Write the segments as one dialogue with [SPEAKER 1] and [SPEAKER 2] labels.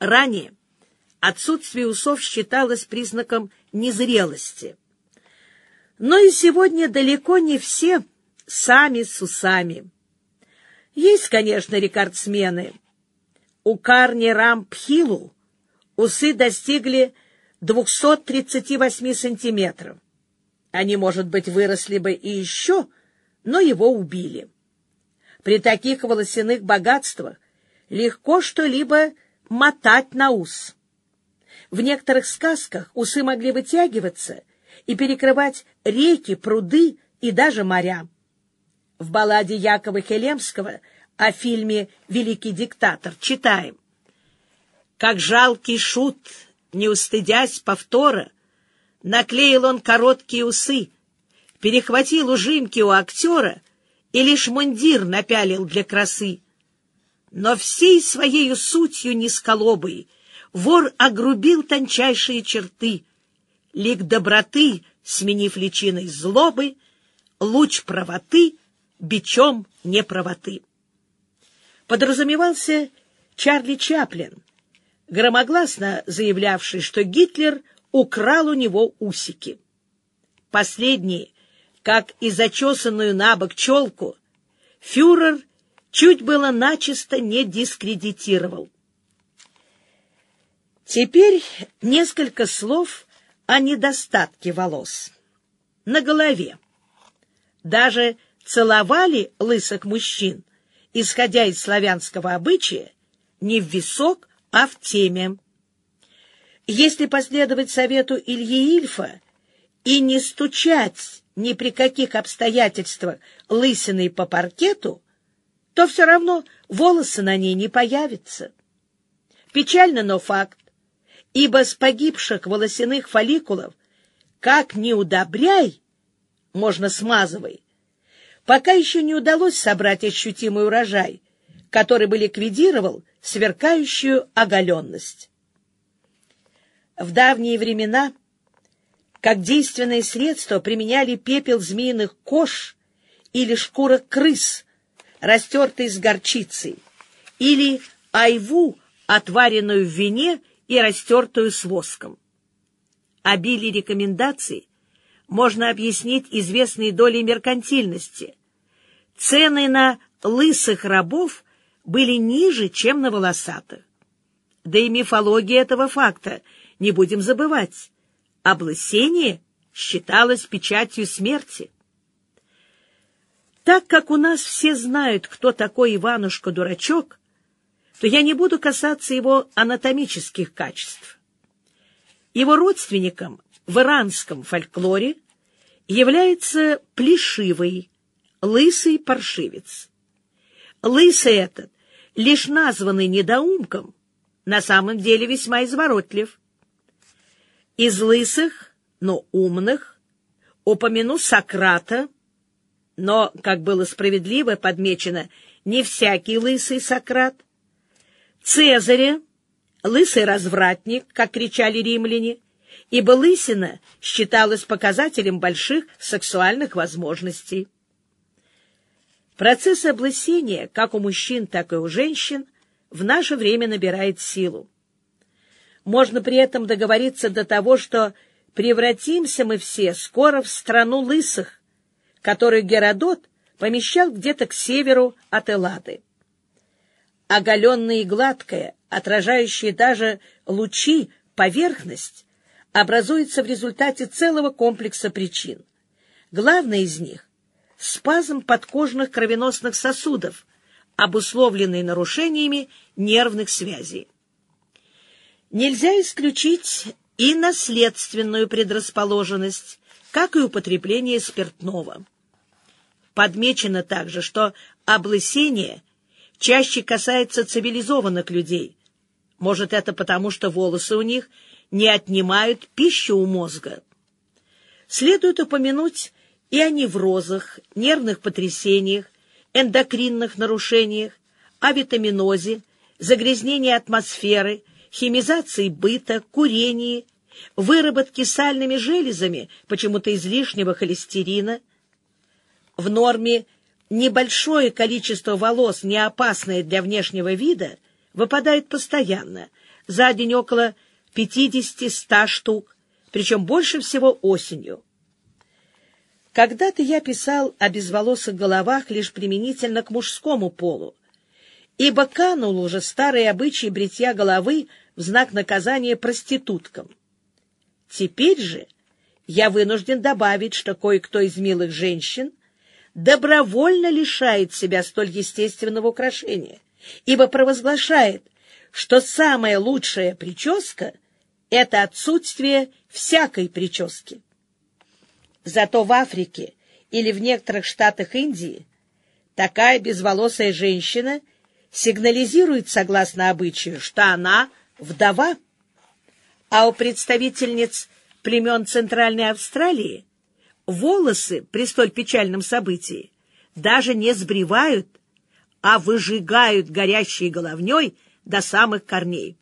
[SPEAKER 1] Ранее отсутствие усов считалось признаком незрелости. Но и сегодня далеко не все сами с усами. Есть, конечно, рекордсмены. У Карни Рампхилу усы достигли 238 сантиметров. Они, может быть, выросли бы и еще, но его убили. При таких волосяных богатствах легко что-либо мотать на ус. В некоторых сказках усы могли вытягиваться и перекрывать реки, пруды и даже моря. В балладе Якова Хелемского о фильме «Великий диктатор» читаем. Как жалкий шут, не устыдясь повтора, наклеил он короткие усы, перехватил ужимки у актера и лишь мундир напялил для красы. Но всей своей сутью низколобой вор огрубил тончайшие черты, лик доброты, сменив личиной злобы, луч правоты бичом неправоты. Подразумевался Чарли Чаплин, громогласно заявлявший, что Гитлер украл у него усики. Последние, как и зачесанную на бок челку, фюрер чуть было начисто не дискредитировал. Теперь несколько слов о недостатке волос. На голове. Даже целовали лысых мужчин, исходя из славянского обычая, не в висок, а в теме. Если последовать совету Ильи Ильфа и не стучать ни при каких обстоятельствах лысиной по паркету, то все равно волосы на ней не появятся. Печально, но факт, ибо с погибших волосяных фолликулов как не удобряй, можно смазывай, пока еще не удалось собрать ощутимый урожай, который бы ликвидировал сверкающую оголенность. В давние времена как действенное средство применяли пепел змеиных кож или шкурок крыс, растертый с горчицей, или айву, отваренную в вине и растертую с воском. Обилие рекомендаций можно объяснить известной долей меркантильности. Цены на лысых рабов были ниже, чем на волосатых. Да и мифология этого факта не будем забывать. Облысение считалось печатью смерти. Так как у нас все знают, кто такой Иванушка-дурачок, то я не буду касаться его анатомических качеств. Его родственником в иранском фольклоре является плешивый, лысый паршивец. Лысый этот, лишь названный недоумком, на самом деле весьма изворотлив. Из лысых, но умных, упомяну Сократа, но, как было справедливо подмечено, не всякий лысый Сократ, Цезаря, лысый развратник, как кричали римляне, ибо лысина считалась показателем больших сексуальных возможностей. Процесс облысения, как у мужчин, так и у женщин, в наше время набирает силу. Можно при этом договориться до того, что превратимся мы все скоро в страну лысых, которую Геродот помещал где-то к северу от Эллады оголенная и гладкая, отражающая даже лучи, поверхность, образуется в результате целого комплекса причин. Главная из них – спазм подкожных кровеносных сосудов, обусловленный нарушениями нервных связей. Нельзя исключить и наследственную предрасположенность, как и употребление спиртного. Подмечено также, что облысение чаще касается цивилизованных людей. Может, это потому, что волосы у них не отнимают пищу у мозга. Следует упомянуть и о неврозах, нервных потрясениях, эндокринных нарушениях, авитаминозе, загрязнении атмосферы, химизации быта, курении, выработке сальными железами почему-то излишнего холестерина. В норме небольшое количество волос, не опасное для внешнего вида, выпадает постоянно, за день около 50-100 штук, причем больше всего осенью. Когда-то я писал о безволосых головах лишь применительно к мужскому полу, ибо канул уже старый обычай бритья головы в знак наказания проституткам. Теперь же я вынужден добавить, что кое-кто из милых женщин добровольно лишает себя столь естественного украшения, ибо провозглашает, что самая лучшая прическа — это отсутствие всякой прически. Зато в Африке или в некоторых штатах Индии такая безволосая женщина сигнализирует, согласно обычаю, что она вдова. А у представительниц племен Центральной Австралии волосы при столь печальном событии даже не сбривают, а выжигают горящей головней до самых корней.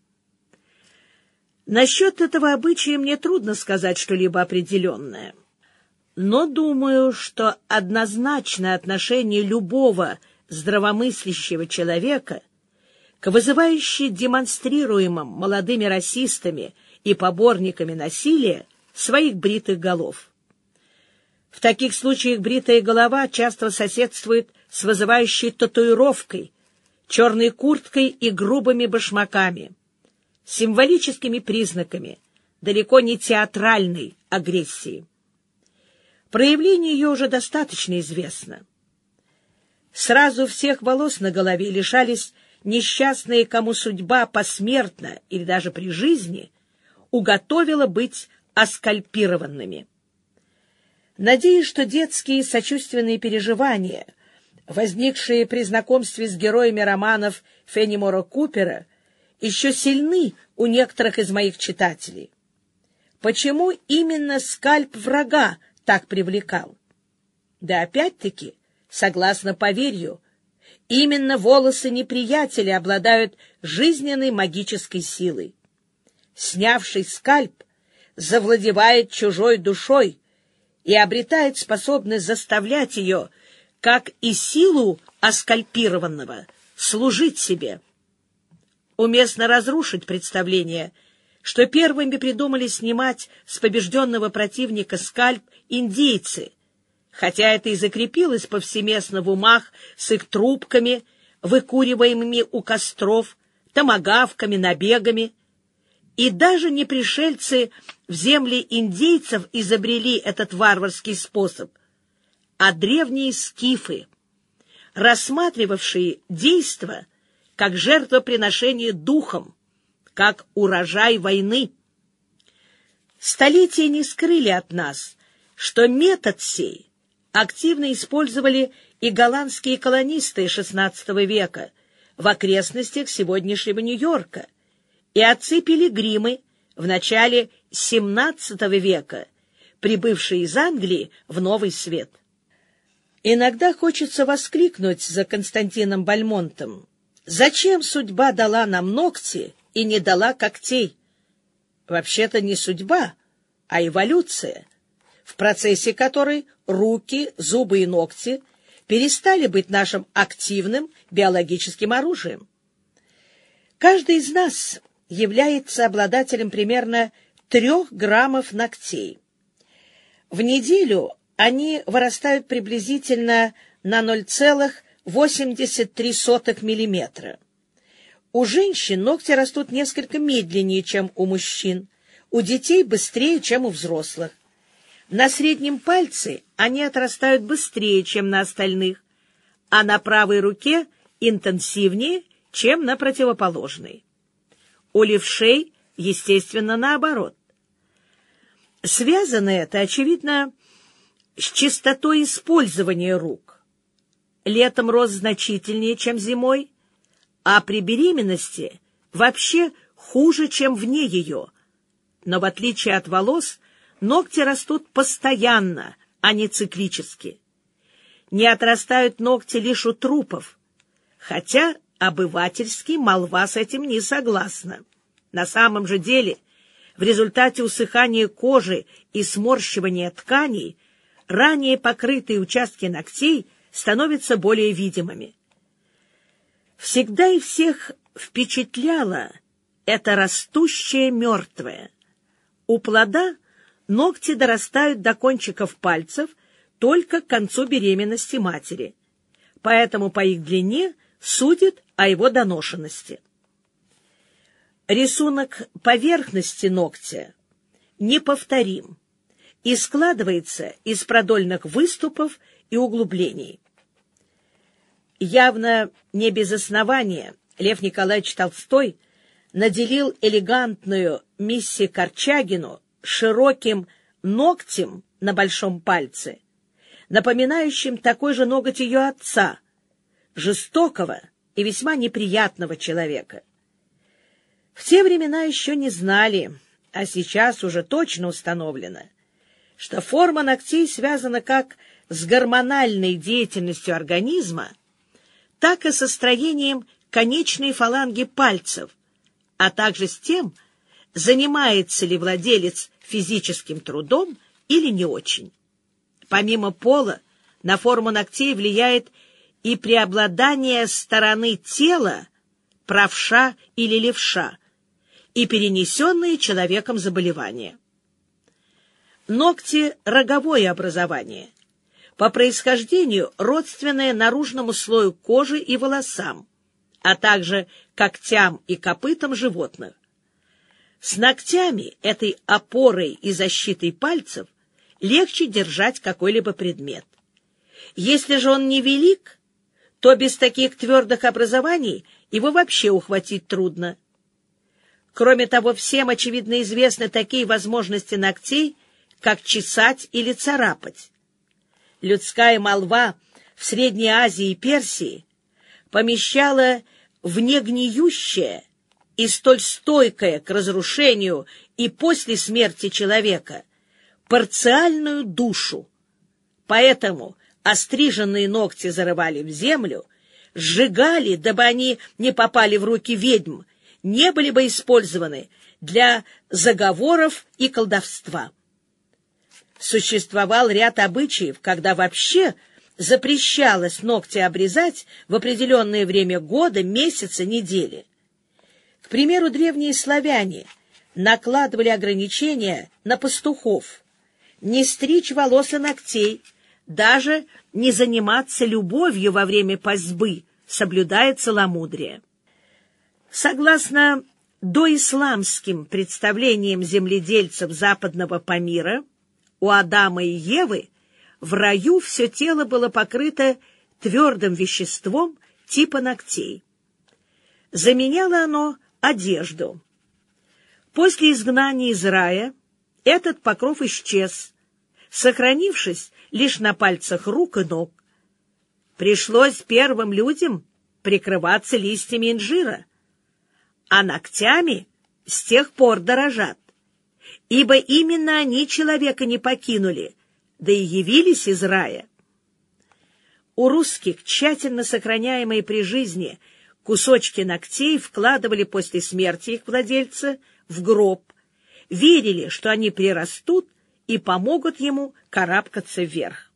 [SPEAKER 1] Насчет этого обычая мне трудно сказать что-либо определенное но думаю, что однозначное отношение любого здравомыслящего человека к вызывающей демонстрируемым молодыми расистами и поборниками насилия своих бритых голов. В таких случаях бритая голова часто соседствует с вызывающей татуировкой, черной курткой и грубыми башмаками, символическими признаками далеко не театральной агрессии. Проявление ее уже достаточно известно. Сразу всех волос на голове лишались несчастные, кому судьба посмертно или даже при жизни уготовила быть оскальпированными. Надеюсь, что детские сочувственные переживания, возникшие при знакомстве с героями романов Феннимора Купера, еще сильны у некоторых из моих читателей. Почему именно скальп врага так привлекал. Да опять-таки, согласно поверью, именно волосы неприятеля обладают жизненной магической силой. Снявший скальп завладевает чужой душой и обретает способность заставлять ее, как и силу оскальпированного, служить себе. Уместно разрушить представление – что первыми придумали снимать с побежденного противника скальп индейцы, хотя это и закрепилось повсеместно в умах с их трубками, выкуриваемыми у костров, томагавками, набегами. И даже не пришельцы в земли индейцев изобрели этот варварский способ, а древние скифы, рассматривавшие действо как жертвоприношение духом, как урожай войны. Столетия не скрыли от нас, что метод сей активно использовали и голландские колонисты XVI века в окрестностях сегодняшнего Нью-Йорка, и отцы-пилигримы в начале XVII века, прибывшие из Англии в Новый Свет. Иногда хочется воскликнуть за Константином Бальмонтом. Зачем судьба дала нам ногти, и не дала когтей. Вообще-то не судьба, а эволюция, в процессе которой руки, зубы и ногти перестали быть нашим активным биологическим оружием. Каждый из нас является обладателем примерно трех граммов ногтей. В неделю они вырастают приблизительно на 0,83 миллиметра. У женщин ногти растут несколько медленнее, чем у мужчин, у детей быстрее, чем у взрослых. На среднем пальце они отрастают быстрее, чем на остальных, а на правой руке интенсивнее, чем на противоположной. У левшей, естественно, наоборот. Связано это, очевидно, с частотой использования рук. Летом рост значительнее, чем зимой, а при беременности вообще хуже, чем вне ее. Но в отличие от волос, ногти растут постоянно, а не циклически. Не отрастают ногти лишь у трупов, хотя обывательски молва с этим не согласна. На самом же деле, в результате усыхания кожи и сморщивания тканей, ранее покрытые участки ногтей становятся более видимыми. Всегда и всех впечатляло это растущее мертвое. У плода ногти дорастают до кончиков пальцев только к концу беременности матери, поэтому по их длине судят о его доношенности. Рисунок поверхности ногтя неповторим и складывается из продольных выступов и углублений. Явно не без основания Лев Николаевич Толстой наделил элегантную мисси Корчагину широким ногтем на большом пальце, напоминающим такой же ноготь ее отца, жестокого и весьма неприятного человека. В те времена еще не знали, а сейчас уже точно установлено, что форма ногтей связана как с гормональной деятельностью организма, так и со строением конечной фаланги пальцев, а также с тем, занимается ли владелец физическим трудом или не очень. Помимо пола, на форму ногтей влияет и преобладание стороны тела, правша или левша, и перенесенные человеком заболевания. Ногти – роговое образование, по происхождению родственное наружному слою кожи и волосам, а также когтям и копытам животных. С ногтями, этой опорой и защитой пальцев, легче держать какой-либо предмет. Если же он невелик, то без таких твердых образований его вообще ухватить трудно. Кроме того, всем, очевидно, известны такие возможности ногтей, как чесать или царапать. Людская молва в Средней Азии и Персии помещала в негниющее и столь стойкое к разрушению и после смерти человека парциальную душу. Поэтому остриженные ногти зарывали в землю, сжигали, дабы они не попали в руки ведьм, не были бы использованы для заговоров и колдовства. Существовал ряд обычаев, когда вообще запрещалось ногти обрезать в определенное время года, месяца, недели. К примеру, древние славяне накладывали ограничения на пастухов, не стричь волос и ногтей, даже не заниматься любовью во время пастьбы, соблюдая целомудрие. Согласно доисламским представлениям земледельцев западного Памира, у Адама и Евы в раю все тело было покрыто твердым веществом типа ногтей. Заменяло оно одежду. После изгнания из рая этот покров исчез, сохранившись лишь на пальцах рук и ног. Пришлось первым людям прикрываться листьями инжира, а ногтями с тех пор дорожат, ибо именно они человека не покинули, да и явились из рая. У русских, тщательно сохраняемые при жизни, кусочки ногтей вкладывали после смерти их владельца в гроб, верили, что они прирастут и помогут ему карабкаться вверх.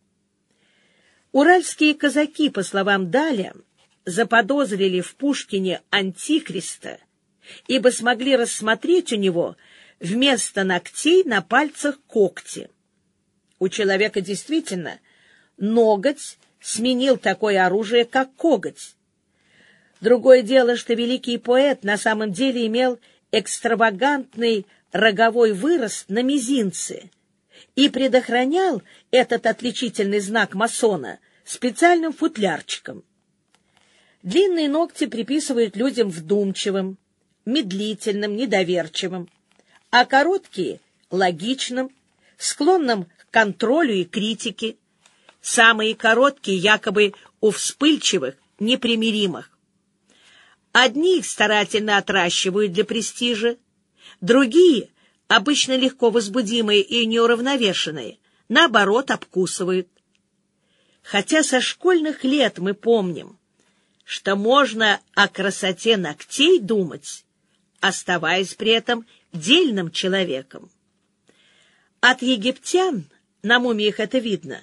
[SPEAKER 1] Уральские казаки, по словам Даля, заподозрили в Пушкине антихриста, ибо смогли рассмотреть у него вместо ногтей на пальцах когти. У человека действительно ноготь сменил такое оружие, как коготь. Другое дело, что великий поэт на самом деле имел экстравагантный роговой вырост на мизинце и предохранял этот отличительный знак масона специальным футлярчиком. Длинные ногти приписывают людям вдумчивым, медлительным, недоверчивым, а короткие — логичным, склонным к контролю и критике, самые короткие якобы у вспыльчивых, непримиримых. Одни их старательно отращивают для престижа, другие, обычно легко возбудимые и неуравновешенные, наоборот, обкусывают. Хотя со школьных лет мы помним, что можно о красоте ногтей думать, оставаясь при этом дельным человеком. От египтян, на мумиях это видно,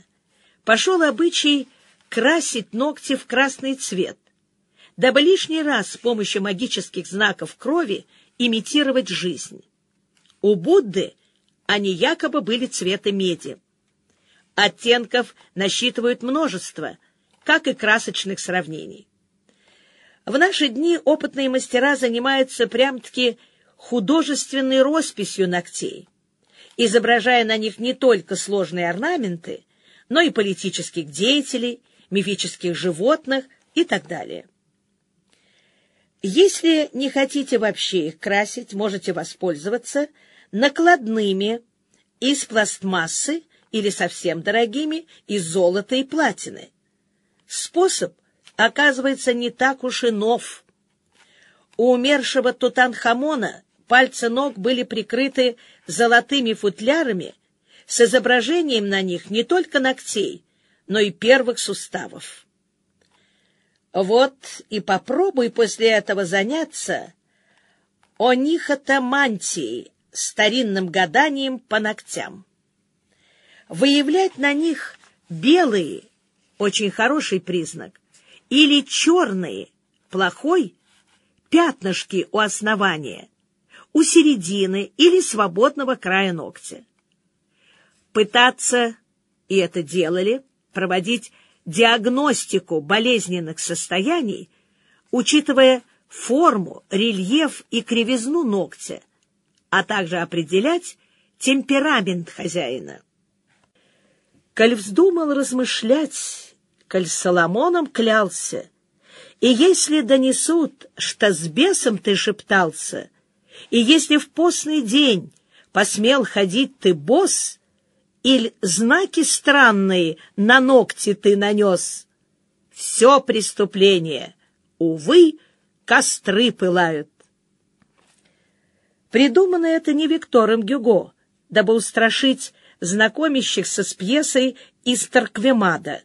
[SPEAKER 1] пошел обычай красить ногти в красный цвет, дабы лишний раз с помощью магических знаков крови имитировать жизнь. У Будды они якобы были цвета меди. Оттенков насчитывают множество, как и красочных сравнений. В наши дни опытные мастера занимаются прям-таки художественной росписью ногтей, изображая на них не только сложные орнаменты, но и политических деятелей, мифических животных и так далее. Если не хотите вообще их красить, можете воспользоваться накладными из пластмассы или совсем дорогими из золота и платины. Способ оказывается не так уж и нов. У умершего Тутанхамона пальцы ног были прикрыты золотыми футлярами с изображением на них не только ногтей, но и первых суставов. Вот и попробуй после этого заняться онихотомантией, старинным гаданием по ногтям. Выявлять на них белые — очень хороший признак, или черные — плохой, пятнышки у основания, у середины или свободного края ногтя. Пытаться, и это делали, проводить диагностику болезненных состояний, учитывая форму, рельеф и кривизну ногтя, а также определять темперамент хозяина. Коль вздумал размышлять, коль Соломоном клялся, и если донесут, что с бесом ты шептался, и если в постный день посмел ходить ты босс, или знаки странные на ногти ты нанес. Все преступление, увы, костры пылают. Придумано это не Виктором Гюго, дабы устрашить знакомящихся с пьесой из Тарквемада.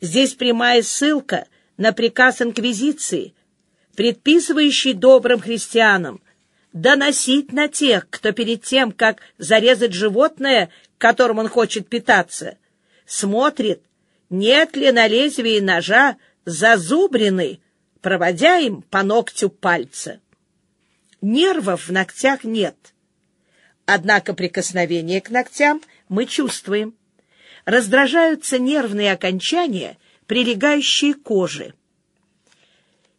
[SPEAKER 1] Здесь прямая ссылка на приказ Инквизиции, предписывающий добрым христианам доносить на тех, кто перед тем, как зарезать животное, которым он хочет питаться, смотрит, нет ли на лезвии ножа зазубрины, проводя им по ногтю пальца. Нервов в ногтях нет. Однако прикосновение к ногтям мы чувствуем. Раздражаются нервные окончания, прилегающие к коже.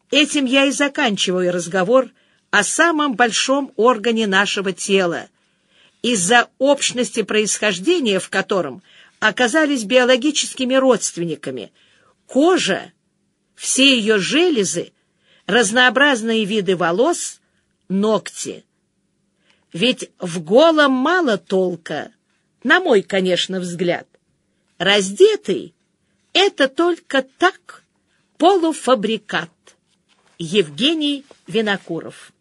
[SPEAKER 1] Этим я и заканчиваю разговор о самом большом органе нашего тела — из-за общности происхождения, в котором оказались биологическими родственниками. Кожа, все ее железы, разнообразные виды волос, ногти. Ведь в голом мало толка, на мой, конечно, взгляд. Раздетый — это только так, полуфабрикат. Евгений Винокуров